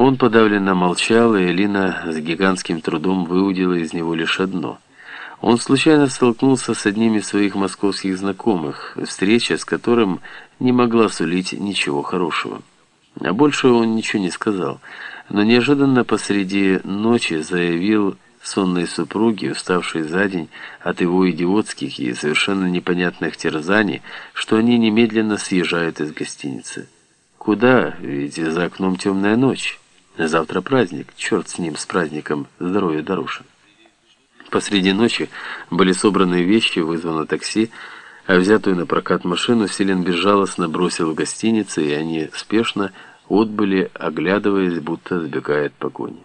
Он подавленно молчал, и Элина с гигантским трудом выудила из него лишь одно. Он случайно столкнулся с одним из своих московских знакомых, встреча с которым не могла сулить ничего хорошего. А больше он ничего не сказал, но неожиданно посреди ночи заявил сонной супруге, уставшей за день от его идиотских и совершенно непонятных терзаний, что они немедленно съезжают из гостиницы. Куда? Ведь за окном темная ночь. Завтра праздник. Черт с ним, с праздником. Здоровья дороже. Посреди ночи были собраны вещи, вызвано такси, а взятую на прокат машину Селин безжалостно бросил в гостинице, и они спешно отбыли, оглядываясь, будто сбегает погони.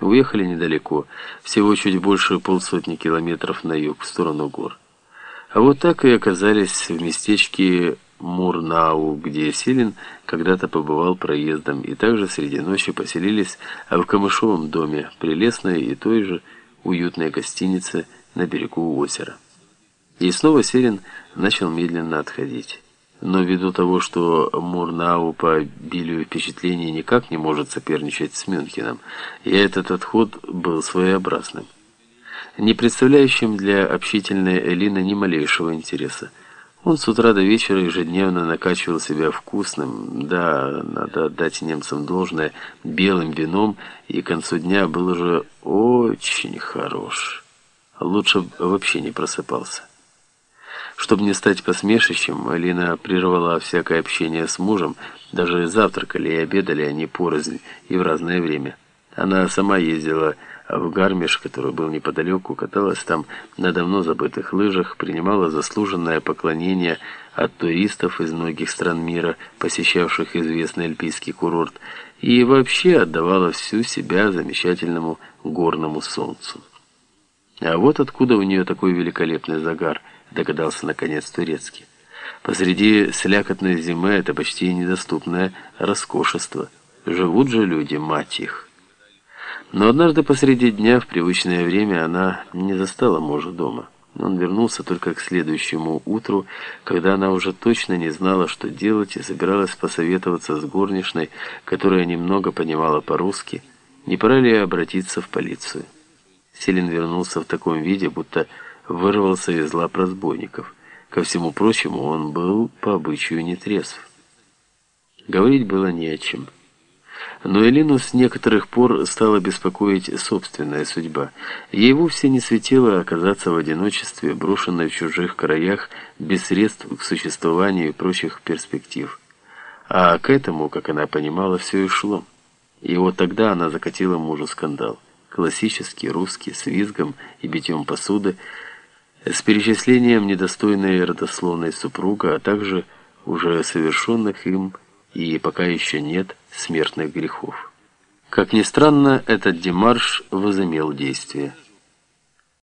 Уехали недалеко, всего чуть больше полсотни километров на юг, в сторону гор. А вот так и оказались в местечке Мурнау, где Селин когда-то побывал проездом, и также среди ночи поселились в камышовом доме, прелестной и той же уютной гостинице на берегу озера. И снова Селин начал медленно отходить. Но ввиду того, что Мурнау по обилию впечатлений никак не может соперничать с Мюнхеном, и этот отход был своеобразным, не представляющим для общительной Элины ни малейшего интереса. Он с утра до вечера ежедневно накачивал себя вкусным, да, надо отдать немцам должное, белым вином, и к концу дня был уже очень хорош. Лучше вообще не просыпался. Чтобы не стать посмешищем, Алина прервала всякое общение с мужем, даже завтракали и обедали они порознь и в разное время. Она сама ездила в Гармиш, который был неподалеку, каталась там на давно забытых лыжах, принимала заслуженное поклонение от туристов из многих стран мира, посещавших известный альпийский курорт, и вообще отдавала всю себя замечательному горному солнцу. А вот откуда у нее такой великолепный загар, догадался наконец турецкий. Посреди слякотной зимы это почти недоступное роскошество. Живут же люди, мать их. Но однажды посреди дня в привычное время она не застала мужа дома. Он вернулся только к следующему утру, когда она уже точно не знала, что делать, и собиралась посоветоваться с горничной, которая немного понимала по-русски, не пора ли обратиться в полицию. Селин вернулся в таком виде, будто вырвался из лап разбойников. Ко всему прочему, он был по обычаю нетрезв. Говорить было не о чем. Но Элину с некоторых пор стала беспокоить собственная судьба. Ей вовсе не светило оказаться в одиночестве, брошенной в чужих краях, без средств к существованию и прочих перспектив. А к этому, как она понимала, все и шло. И вот тогда она закатила мужу скандал. Классический, русский, с визгом и битьем посуды, с перечислением недостойной родословной супруга, а также уже совершенных им и пока еще нет смертных грехов. Как ни странно, этот демарш возымел действие.